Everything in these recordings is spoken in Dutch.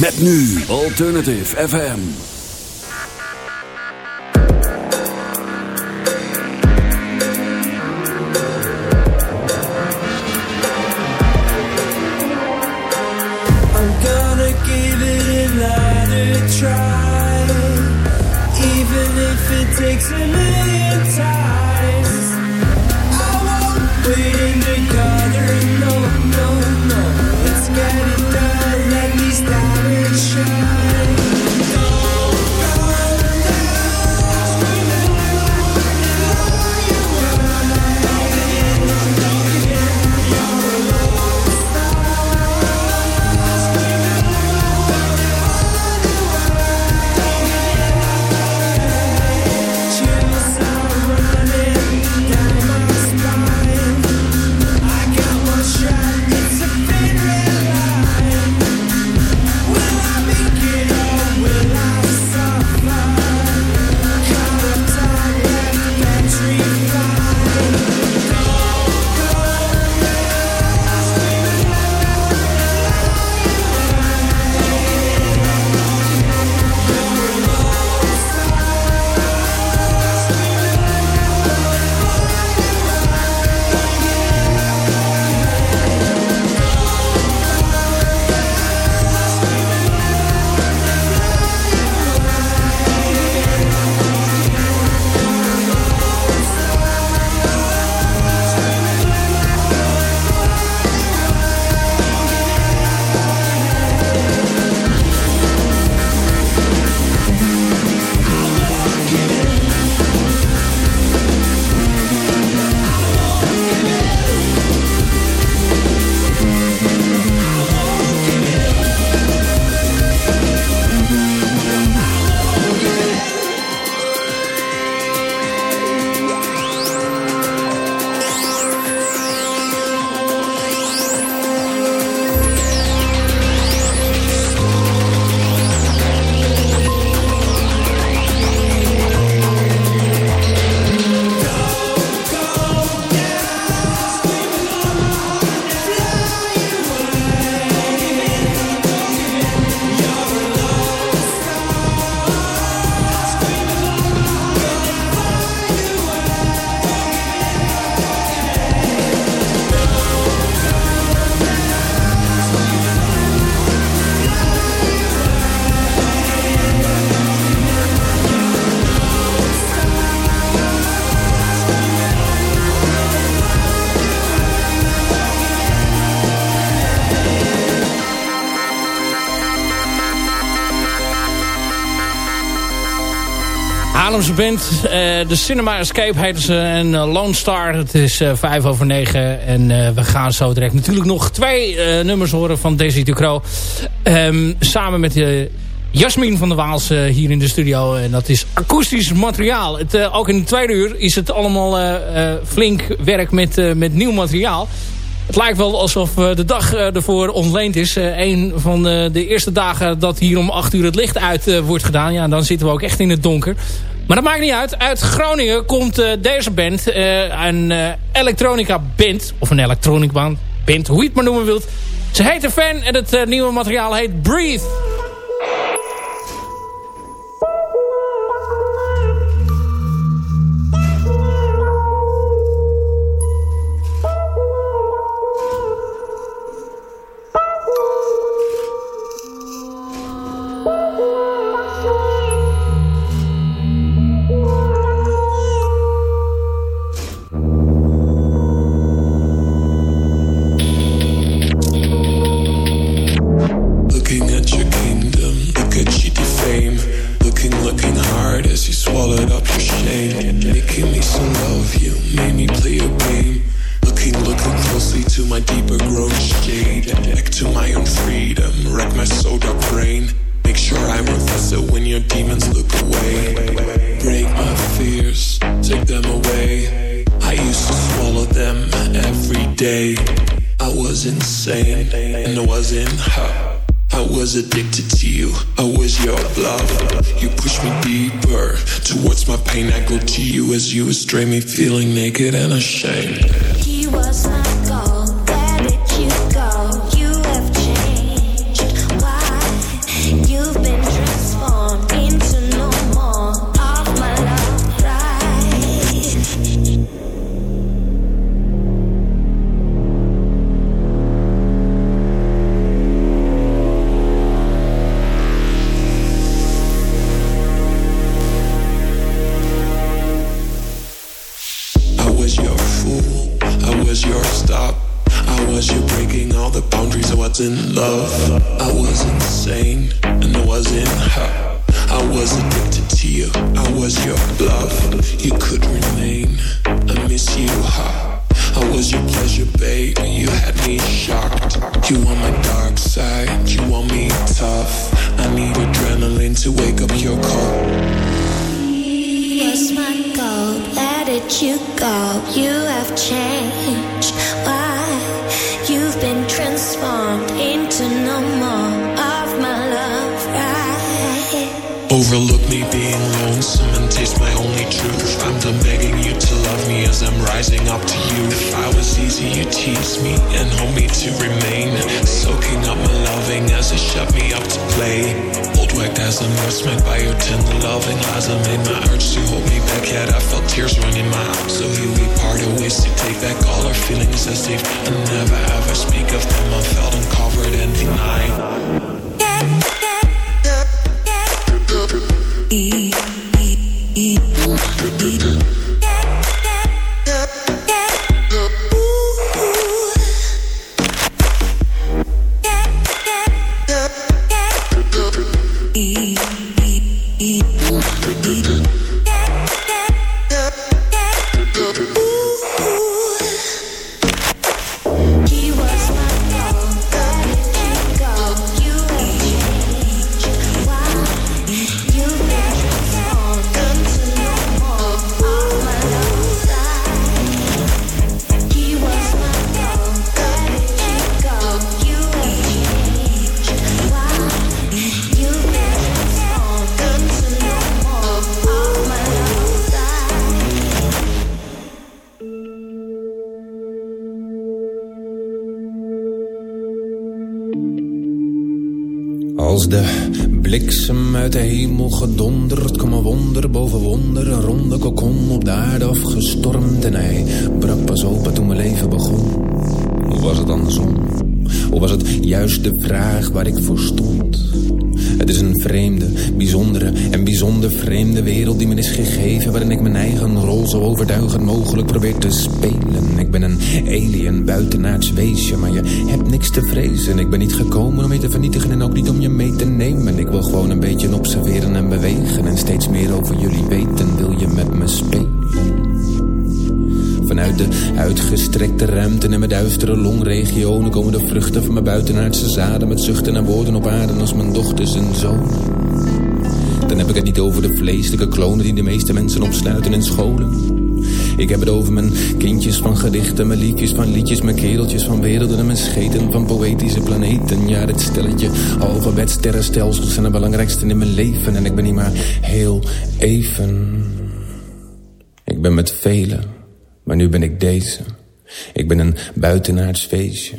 Met nu Alternative FM. takes a million Haarlemse band. Uh, de Cinema Escape heet ze. En uh, Lone Star. Het is uh, vijf over negen. En we gaan zo direct natuurlijk nog twee nummers horen van Daisy Ducro. Um, samen met Jasmin van der Waals hier in de studio. En dat is akoestisch materiaal. Het, ook in de tweede uur is het allemaal flink werk met, met nieuw materiaal. Het lijkt wel alsof de dag ervoor ontleend is. een van de eerste dagen dat hier om 8 uur het licht uit wordt gedaan. Ja, dan zitten we ook echt in het donker. Maar dat maakt niet uit. Uit Groningen komt deze band. een elektronica band. Of een elektronica band. Hoe je het maar noemen wilt. Ze heet de Fan en het nieuwe materiaal heet Breathe. Me feeling naked and ashamed. Als de bliksem uit de hemel gedonderd kwam een wonder boven wonder. Een ronde kokon op de aarde afgestormd en hij brak pas open toen mijn leven begon. Hoe was het andersom? Of was het juist de vraag waar ik voor stond? Het is een vreemde, bijzondere en bijzonder vreemde wereld die me is gegeven... waarin ik mijn eigen rol zo overtuigend mogelijk probeer te spelen. Ik ben een alien, buitenaards weesje, maar je hebt niks te vrezen. Ik ben niet gekomen om je te vernietigen en ook niet om je mee te nemen. Ik wil gewoon een beetje observeren en bewegen... en steeds meer over jullie weten. Wil je met me spelen? Vanuit de uitgestrekte ruimte en mijn duistere longregionen komen de vruchten van mijn buitenaardse zaden met zuchten en woorden op aarde als mijn dochters en zonen. Dan heb ik het niet over de vleeselijke klonen die de meeste mensen opsluiten in scholen. Ik heb het over mijn kindjes van gedichten, mijn liedjes van liedjes, mijn kereltjes van werelden en mijn scheten van poëtische planeten. Ja, dit stelletje alfabetsterrenstelsels zijn de belangrijkste in mijn leven en ik ben niet maar heel even. Ik ben met velen. Maar nu ben ik deze. Ik ben een buitenaards feestje.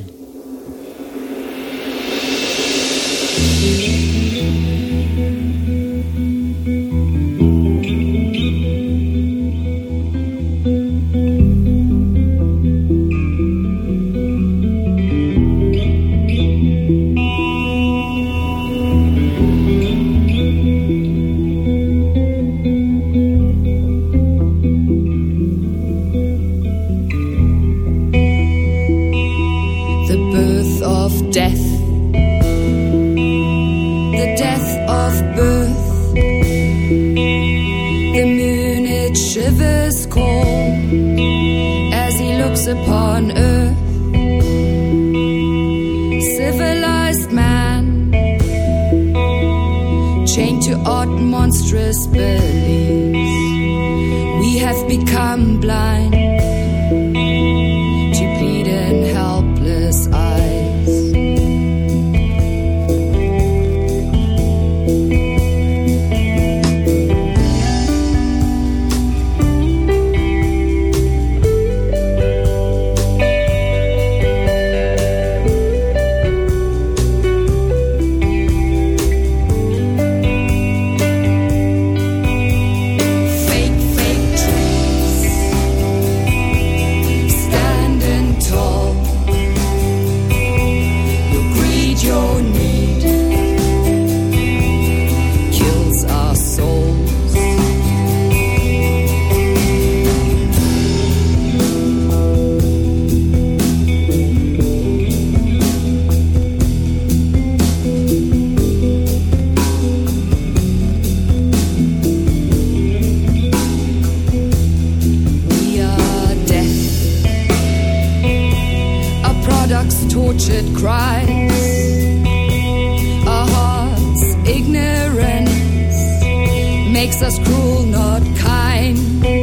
Makes us cruel, not kind.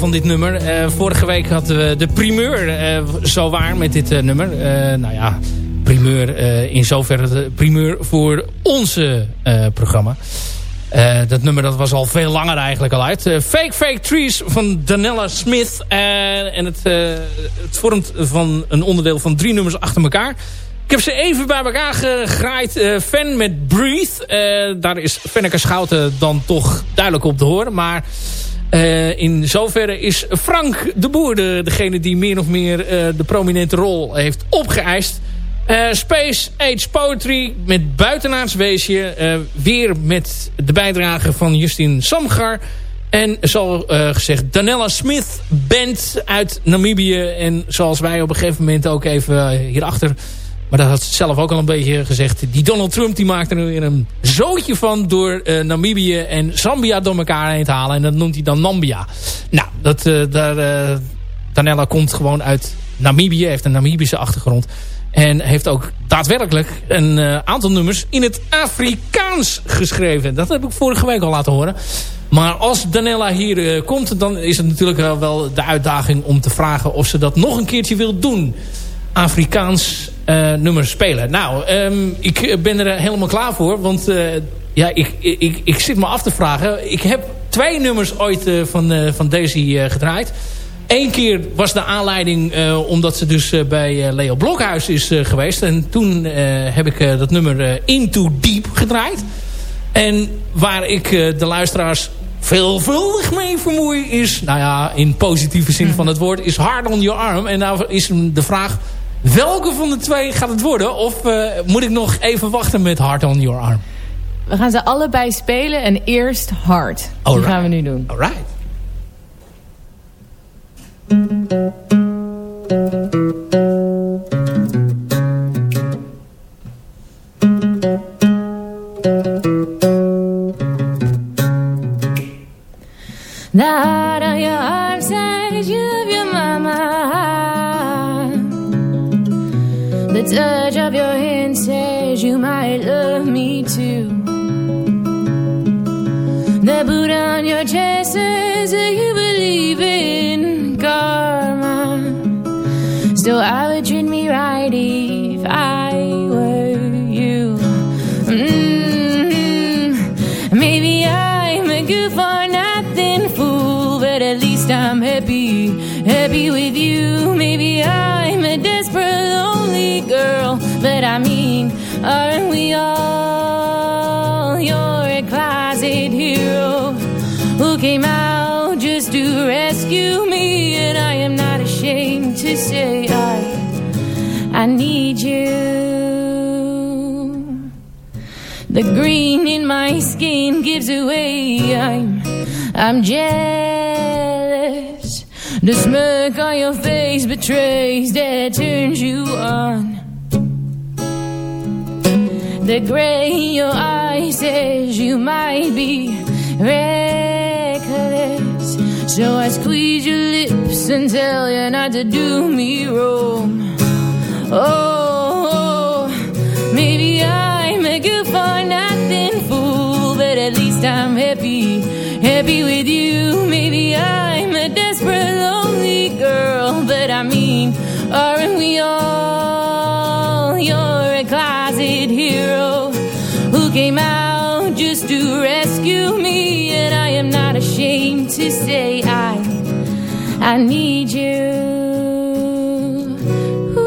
Van dit nummer. Eh, vorige week hadden we de primeur eh, zo waar met dit eh, nummer. Nou ja, primeur in zoverre de primeur voor onze programma. Dat nummer dat was al veel langer eigenlijk al uit. Fake Fake Trees van Danella Smith. Eh, en het, het vormt van een onderdeel van drie nummers achter elkaar. Ik heb ze even bij elkaar gegraaid. Fan met Breathe. Daar is Fenneke Schouten dan toch duidelijk op te horen. Maar eh, in zoverre is Frank de Boer de, degene die meer of meer eh, de prominente rol heeft opgeëist. Eh, Space Age Poetry met Buitenaards Weesje. weer met de bijdrage van Justin Samgar. En eh, gezegd, Danella Smith Band uit Namibië. En zoals wij op een gegeven moment ook even hierachter... Maar dat had ze zelf ook al een beetje gezegd. Die Donald Trump die maakt er nu weer een zootje van... door eh, Namibië en Zambia door elkaar heen te halen. En dat noemt hij dan Nambia. Nou, dat, eh, daar, eh, Danella komt gewoon uit Namibië. Heeft een Namibische achtergrond. En heeft ook daadwerkelijk een aantal nummers in het Afrikaans geschreven. Dat heb ik vorige week al laten horen. Maar als Danella hier komt, dan is het natuurlijk wel de uitdaging om te vragen of ze dat nog een keertje wil doen. Afrikaans eh nummers spelen. Nou, ehm, ik ben er helemaal klaar voor. Want eh, ja, ik, ik, ik zit me af te vragen. Ik heb twee nummers ooit eh, van, eh, van Daisy eh, gedraaid. Eén keer was de aanleiding eh, omdat ze dus eh, bij eh, Leo Blokhuis is eh, geweest. En toen eh, heb ik eh, dat nummer eh, Into Deep gedraaid. En waar ik eh, de luisteraars veelvuldig mee vermoei is... nou ja, in positieve zin van het woord... is Hard on Your Arm. En nou is de vraag... welke van de twee gaat het worden? Of eh, moet ik nog even wachten met Hard on Your Arm? We gaan ze allebei spelen en eerst hard. Die Alright. gaan we nu doen. Alright. Heart on your arm your mama. The touch of your hand says you might love me too. The boot on your chest says that you believe in karma. So I would treat me right if I were you. Mm, Maybe I'm a good for nothing fool, but at least I'm happy, happy with but I mean, aren't we all? You're a closet hero who came out just to rescue me, and I am not ashamed to say I, I need you. The green in my skin gives away. I'm, I'm jealous. The smirk on your face betrays that turns you on. The gray in your eyes says you might be reckless. So I squeeze your lips and tell you not to do me wrong. Oh, maybe I'm a good for nothing fool, but at least I'm happy, happy with you. Maybe I'm a desperate, lonely girl, but I mean, aren't we all? To say I, I need you. Ooh,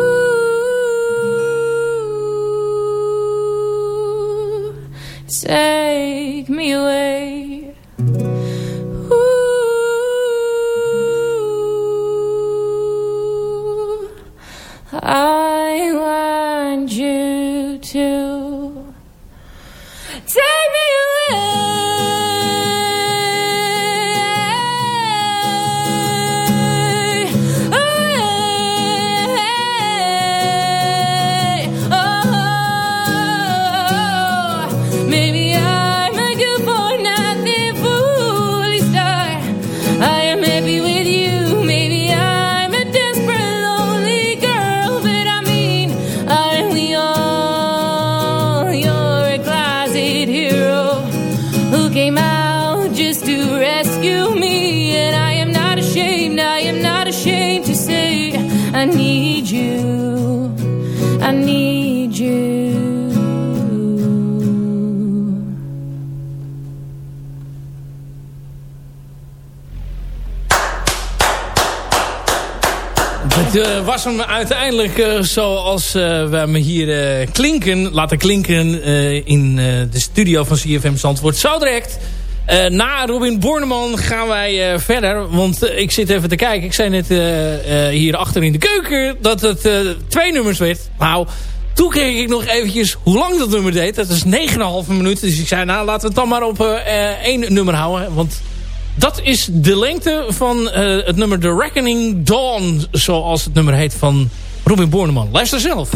take me away. Was hem uiteindelijk eh, zoals eh, we hem hier eh, klinken, laten klinken in de studio van CFM Zandvoort. Zo direct, na Robin Borneman gaan wij verder. Want ik zit even te kijken. Ik zei net hier achter in de keuken dat het twee nummers werd. Nou, toen kreeg ik nog eventjes hoe lang dat nummer deed. Dat is 9,5 minuten. Dus ik zei, nou laten we het dan maar op één nummer houden. Want dat is de lengte van eh, het nummer The Reckoning Dawn. Zoals het nummer heet van Robin Borneman. Luister zelf.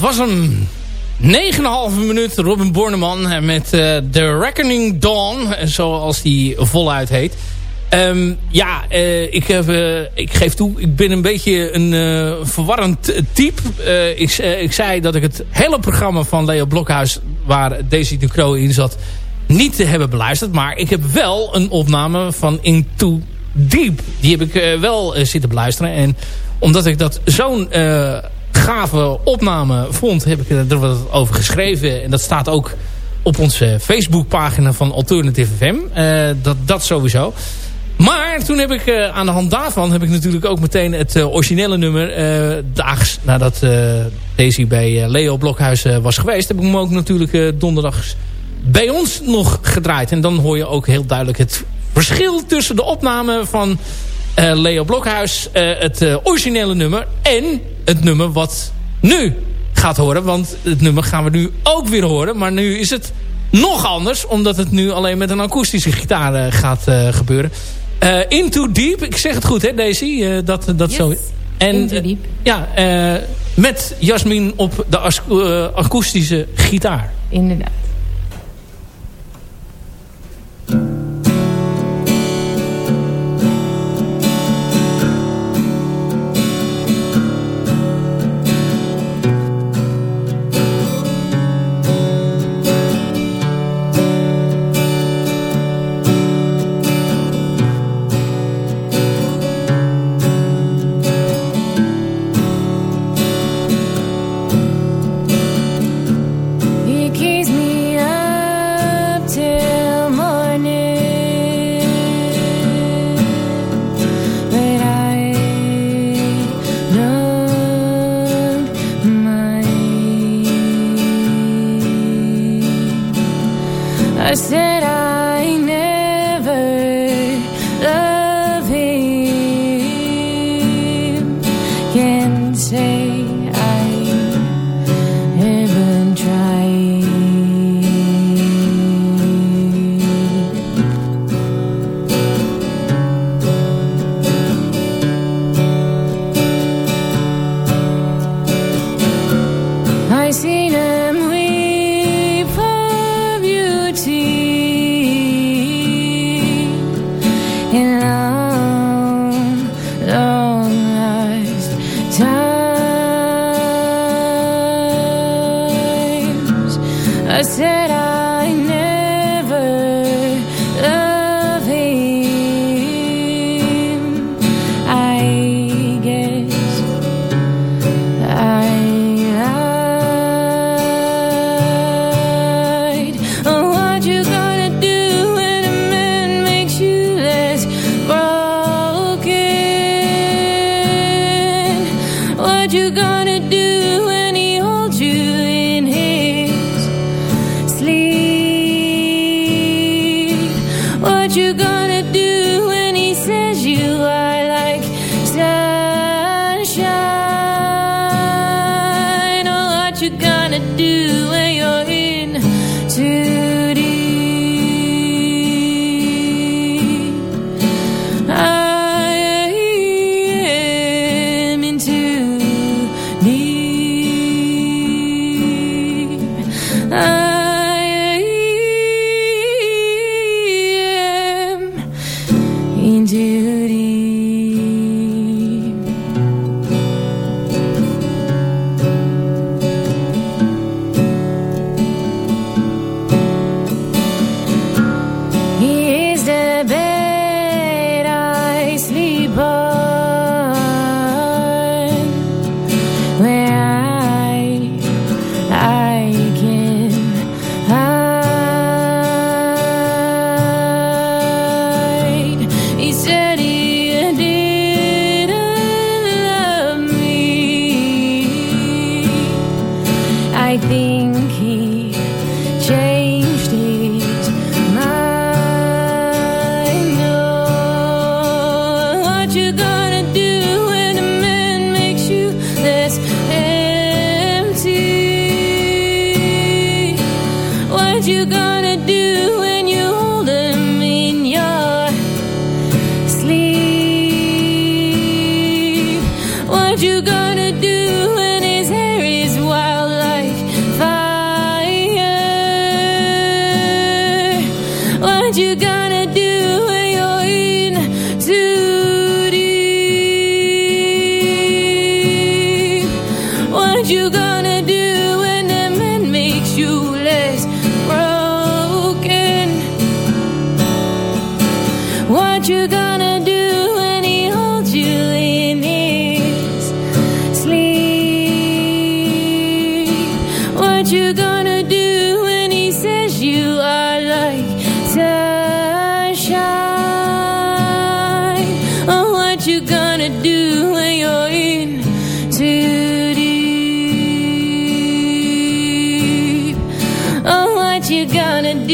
Dat was hem. 9,5 minuut Robin Borneman met eh, The Reckoning Dawn. eh, Zoals die voluit heet. Ehm, ja, eh, ik, heb, eh, ik geef toe, ik ben een beetje een eh, verwarrend type. Eh, ik, eh, ik zei dat ik het hele programma van Leo Blokhuis... waar Daisy de Croo in zat, niet te hebben beluisterd. Maar ik heb wel een opname van Into Deep. Die heb ik eh, wel eh, zitten beluisteren. En omdat ik dat zo'n... gave opname vond, heb ik er wat over geschreven. En dat staat ook op onze Facebookpagina van Alternative FM. Eh, dat, dat sowieso. Maar toen heb ik eh, aan de hand daarvan... heb ik natuurlijk ook meteen het eh, originele nummer... daags nadat Daisy bij Leo Blokhuis was geweest... heb ik hem ook natuurlijk donderdags bij ons nog gedraaid. En dan hoor je ook heel duidelijk het verschil tussen de opname van Leo Blokhuis... eh, het eh, originele nummer en het nummer wat nu gaat horen. Want het nummer gaan we nu ook weer horen. Maar nu is het nog anders. Omdat het nu alleen met een akoestische gitaar eh, gaat eh, gebeuren. Eh, Into Deep. Ik zeg het goed hè Daisy? Eh, dat dat Yes, zo en, Into eh, Deep. ja, eh, met Jasmin op de eh, akoestische gitaar. Inderdaad. I said I never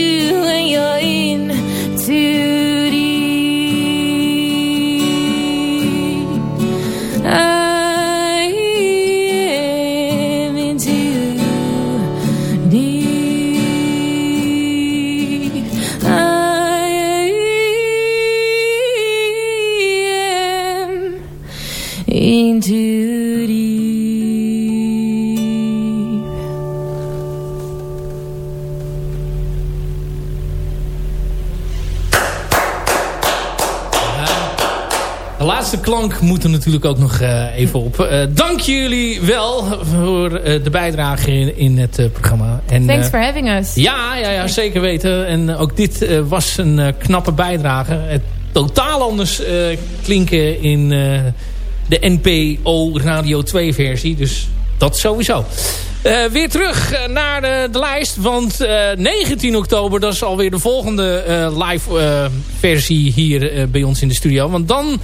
gonna when you're in too klank moet er natuurlijk ook nog eh, even op. Eh, dank jullie wel voor eh, de bijdrage in, in het programma. En, Thanks for having us. Ja, ja, ja, zeker weten. En ook dit was een knappe bijdrage. Het totaal anders klinken in de NPO Radio 2 versie. Dus dat sowieso. Weer terug naar de, de lijst. Want eh, 19 oktober, dat is alweer de volgende live versie hier bij ons in de studio. Want dan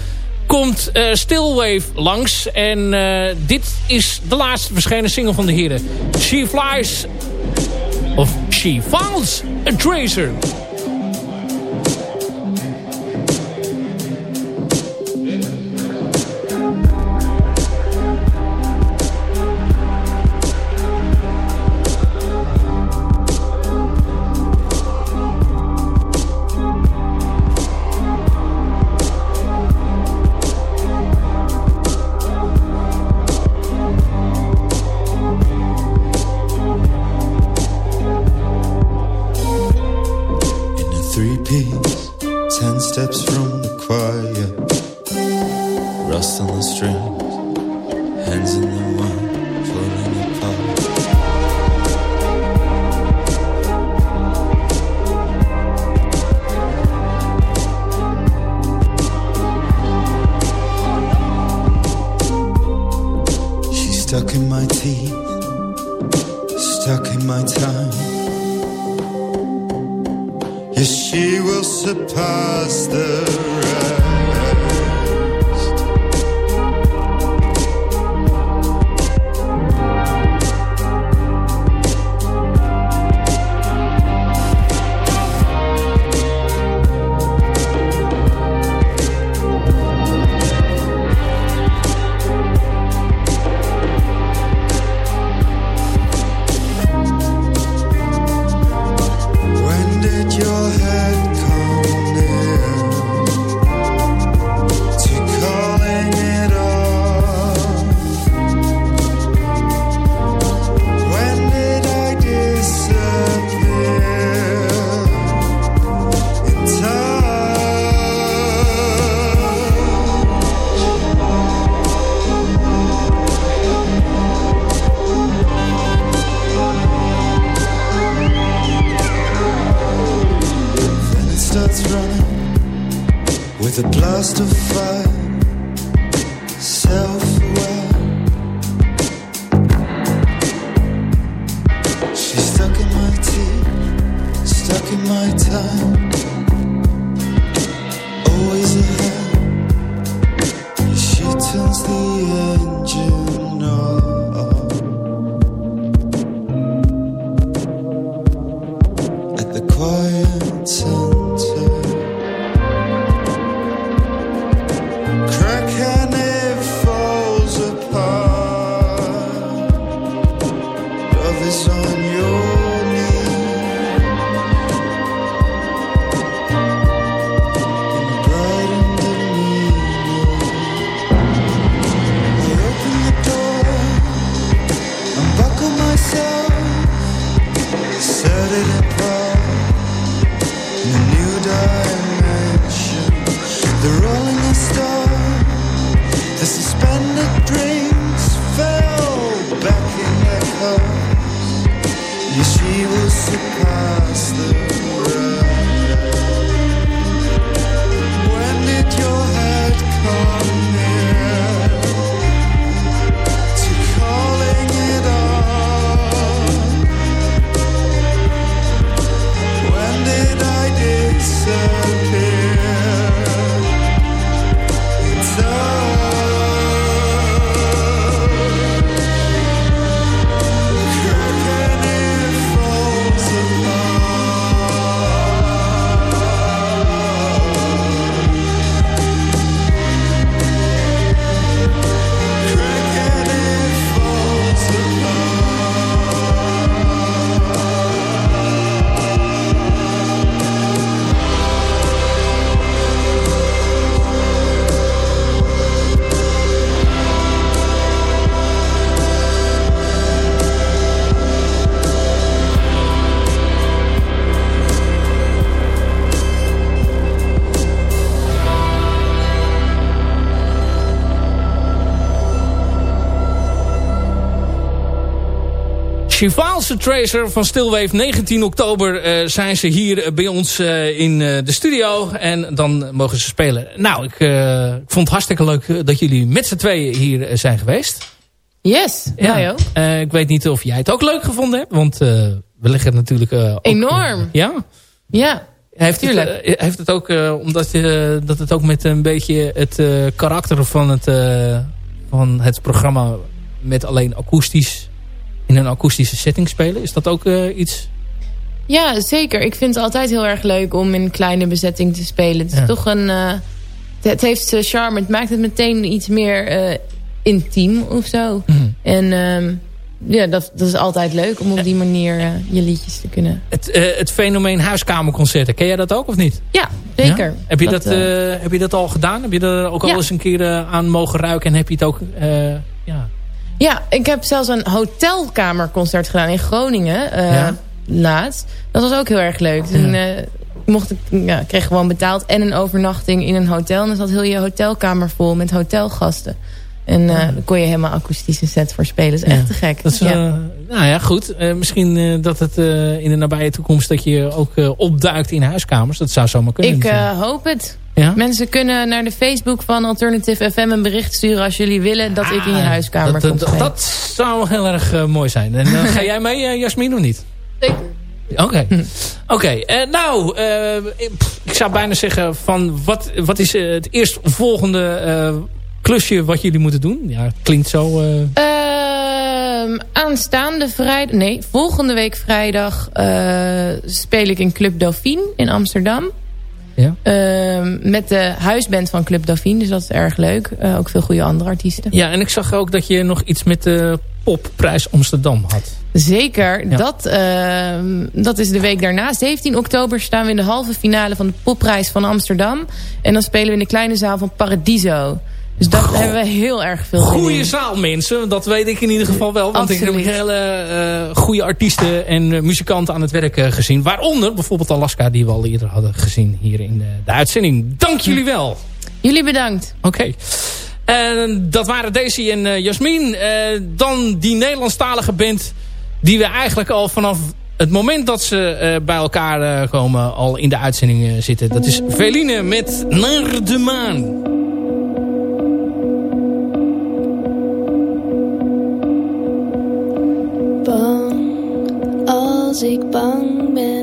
komt eh, Stillwave langs. En eh, dit is de laatste verschenen single van de heren. She Flies... Of She Finds a Tracer. Hands in the wine, falling apart. She's stuck in my teeth, stuck in my time. Yes, she will surpass the quiet and Chivaalse Tracer van Stilwave. 19 oktober eh, zijn ze hier eh, bij ons eh, in de studio. En dan mogen ze spelen. Nou, ik, ik vond het hartstikke leuk dat jullie met z'n tweeën hier zijn geweest. Yes. Eh, ik weet niet of jij het ook leuk gevonden hebt. Want we leggen het natuurlijk... ook- Enorm. ja? Ja, Heeft het, heeft het ook, omdat je, dat het ook met een beetje het karakter van het, van het programma met alleen akoestisch in een akoestische setting spelen. Is dat ook eh, iets? ja, zeker. Ik vind het altijd heel erg leuk om in een kleine bezetting te spelen. Het is Ja. toch een... eh, het, heeft charme. Het maakt het meteen iets meer eh, intiem of zo. Mhm. En ehm, ja, dat, dat is altijd leuk om op die manier je liedjes te kunnen... Het, eh, het fenomeen huiskamerconcerten. Ken jij dat ook of niet? Ja, zeker. Ja? Heb, je dat, heb je dat al gedaan? Heb je er ook al eens een keer eh, aan mogen ruiken? En heb je het ook... eh, ja. Ja, ik heb zelfs een hotelkamerconcert gedaan in Groningen Ja? laatst. Dat was ook heel erg leuk. Toen eh, mocht ik, ja, ik kreeg gewoon betaald en een overnachting in een hotel. En dan zat heel je hotelkamer vol met hotelgasten. En eh daar kon je helemaal akoestische set voor spelen. Dat is echt te gek. Dat is, ja. eh, nou ja, goed. Eh, misschien eh, dat het eh, in de nabije toekomst... dat je ook eh, opduikt in huiskamers. Dat zou zomaar kunnen. ik hoop het. Ja? Mensen kunnen naar de Facebook van Alternative FM een bericht sturen als jullie willen dat ik in je huiskamer Ah, dat, kom dat, dat zou heel erg mooi zijn. En ga jij mee, Jasmin, of niet? Zeker. Oké. Oké. eh, nou, eh, ik zou bijna zeggen van... wat, wat is het eerstvolgende eh klusje wat jullie moeten doen? Ja, het klinkt zo... eh, Ehm, aanstaande vrijdag... Nee, volgende week vrijdag eh, speel ik in Club Dauphine in Amsterdam. Ja. Ehm, met de huisband van Club Dauphine. Dus dat is erg leuk. Eh, ook veel goede andere artiesten. ja, en ik zag ook dat je nog iets met de popprijs Amsterdam had. Zeker. Ja. Dat, ehm, dat is de week daarna. 17 oktober staan we in de halve finale van de popprijs van Amsterdam. En dan spelen we in de kleine zaal van Paradiso. Dus daar hebben we heel erg veel in. zaal, mensen. Dat weet ik in ieder geval wel. Want ik heb hele eh goede artiesten en eh, muzikanten aan het werk eh, gezien. Waaronder bijvoorbeeld Alaska, die we al eerder hadden gezien hier in de, uitzending. Dank jullie wel. Jullie bedankt. Oké. En dat waren Daisy en Jasmin. Dan die Nederlandstalige band die we eigenlijk al vanaf het moment dat ze bij elkaar komen al in de uitzending zitten. Dat is Veline met Naar de Maan. Als ik bang ben,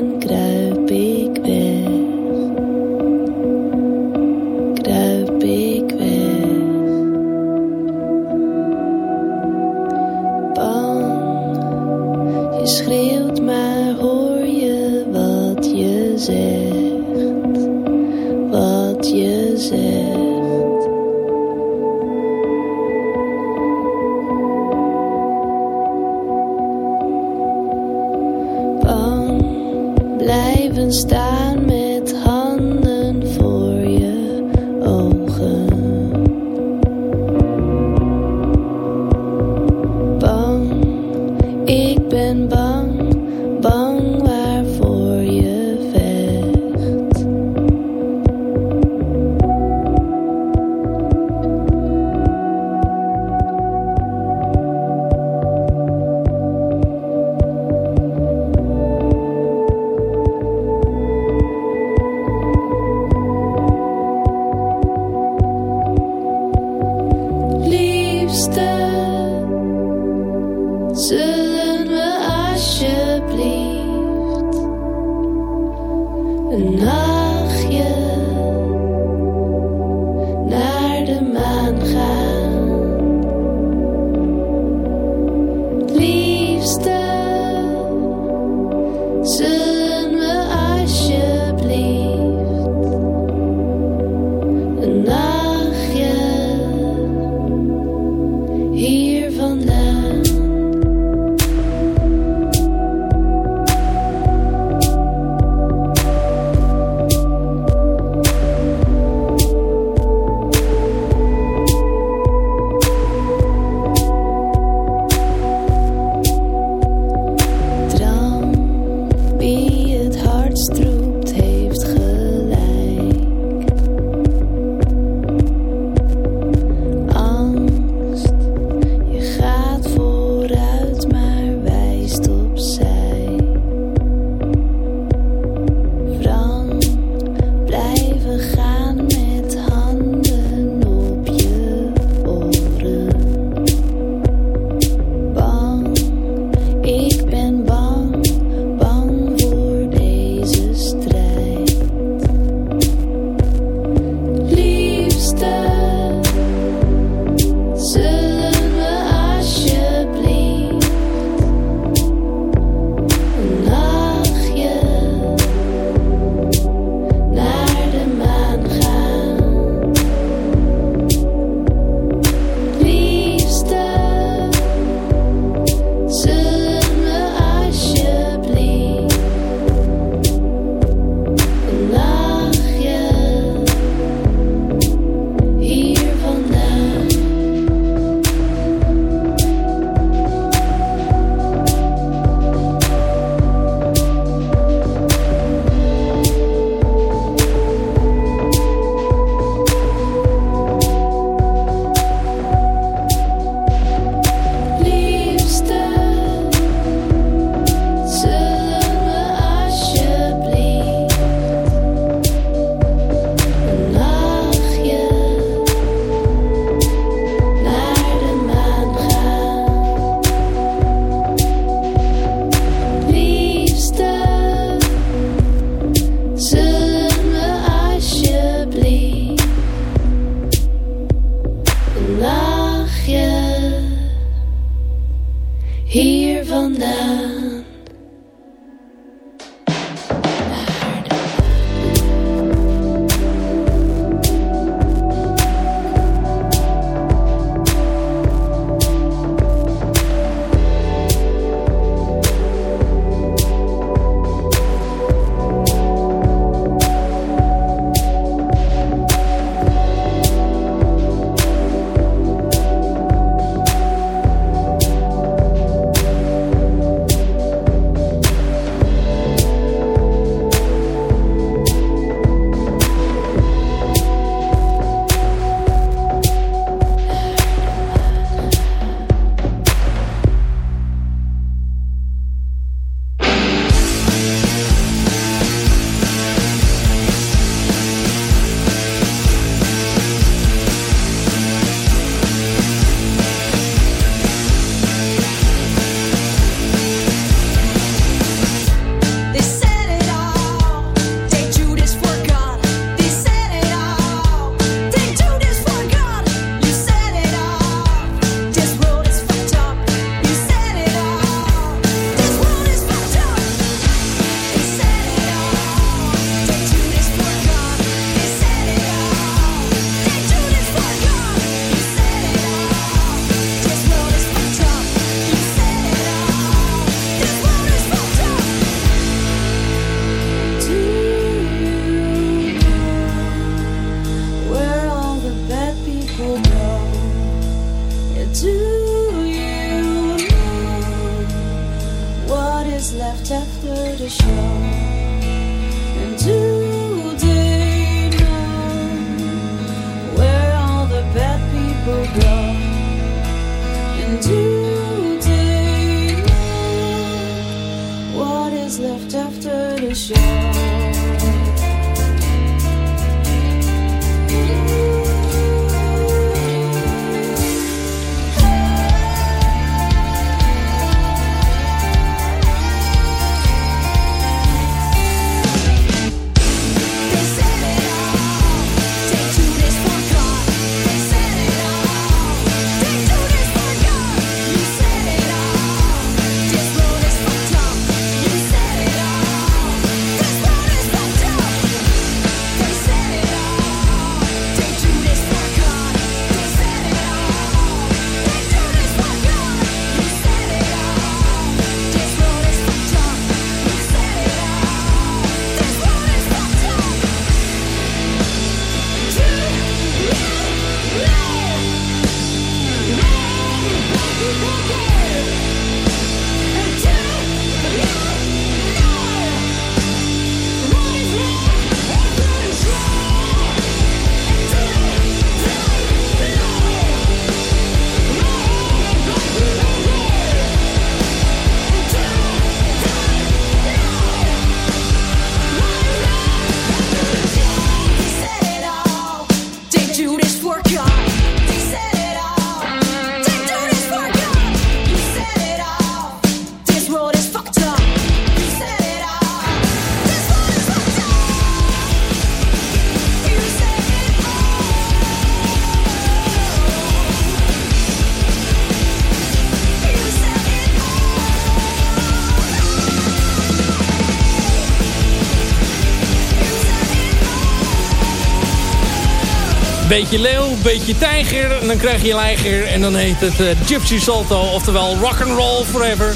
Beetje tijger. En dan krijg je lijger. En dan heet het eh, Gypsy Salto. Oftewel rock and roll forever.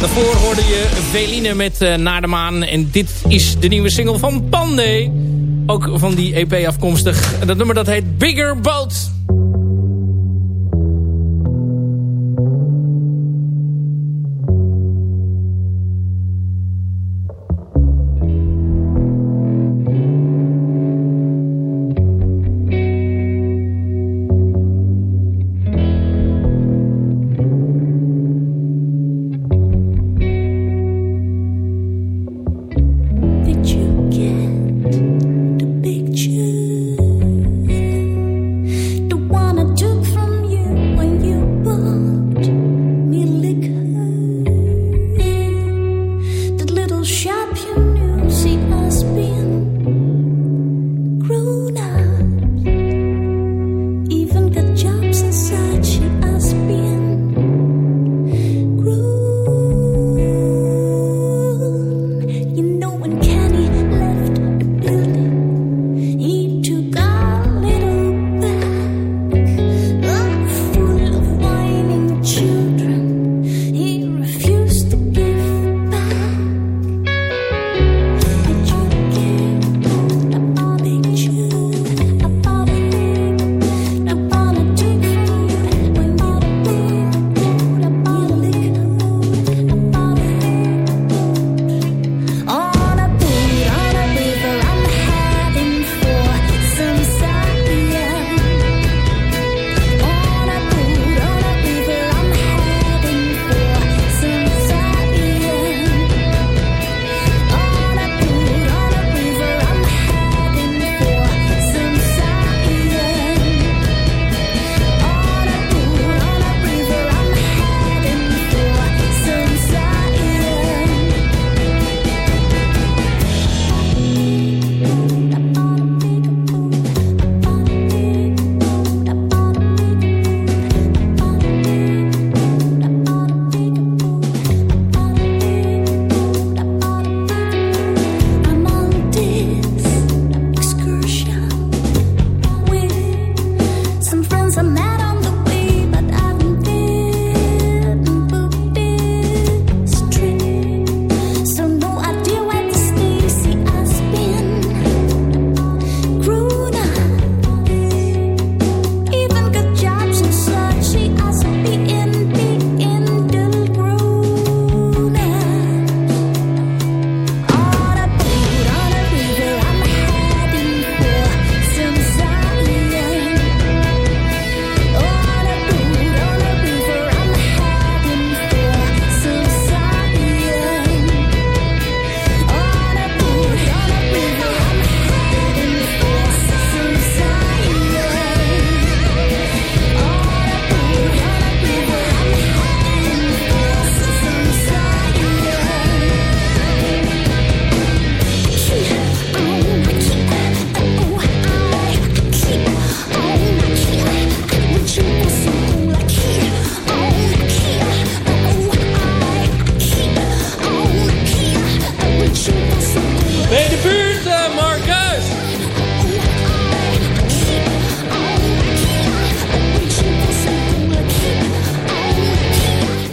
Daarvoor hoorde je Veline met uh, Naar de Maan. En dit is de nieuwe single van Pandey. Ook van die EP afkomstig. En dat nummer dat heet Bigger Boat.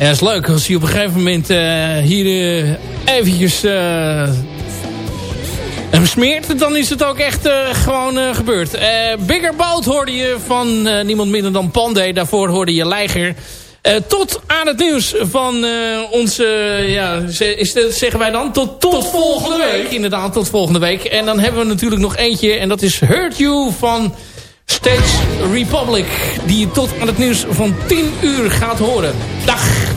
Ja, is leuk als je op een gegeven moment eh, hier eh, eventjes hem smeert. Dan is het ook echt gewoon gebeurd. Bigger Boat hoorde je van niemand minder dan Pandey. Daarvoor hoorde je Leiger. Tot aan het nieuws van onze... ja, is dat, zeggen wij dan? Tot, tot, volgende week. Inderdaad, tot volgende week. En dan hebben we natuurlijk nog eentje. En dat is Hurt You van Stage Republic. Die je tot aan het nieuws van 10 uur gaat horen. Dag!